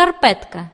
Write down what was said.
шкарпетка